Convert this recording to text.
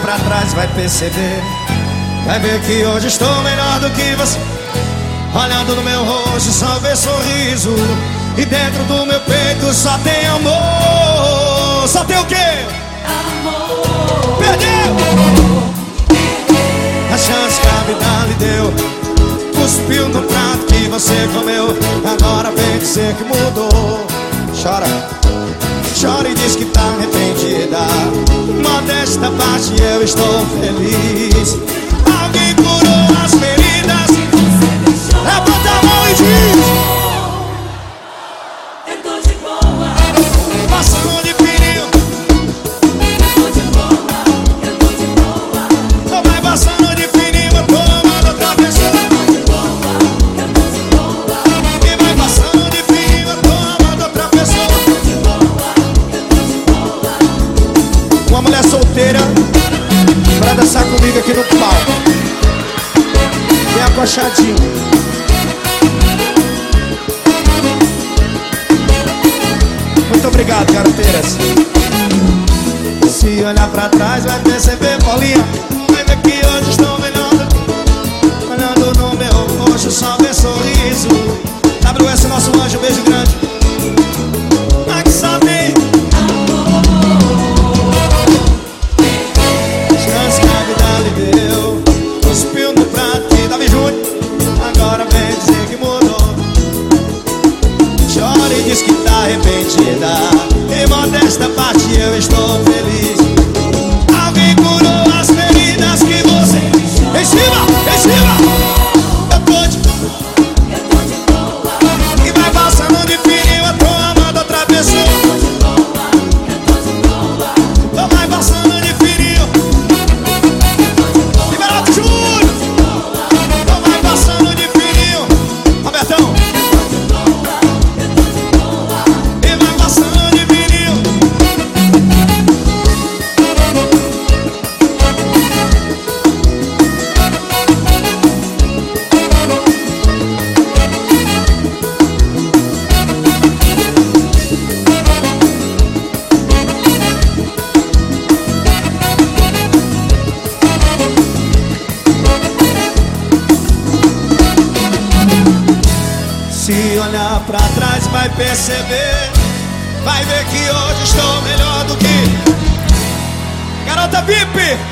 pra trás vai perceber Vai ver que hoje estou melhor do que você. Olhando no meu rosto só vê sorriso. E dentro do meu peito só tem amor. Só tem o quê? Amor. Perdeu! A chance que a vida lhe deu. Cuspiu no prato que você comeu. Agora vem dizer que mudou. Chora. Chora e diz que tá arrependida Modesta parte eu estou feliz aqui no palco Vem Muito obrigado, garoteiras. Se olhar pra trás vai perceber, Paulinha ver que hoje estou melhor. Olhando no meu rosto só vê sorriso. WS nosso anjo, beijo grande arrependida Em modesta parte eu estou feliz olhar pra trás vai perceber Vai ver que hoje estou melhor do que. Garota VIP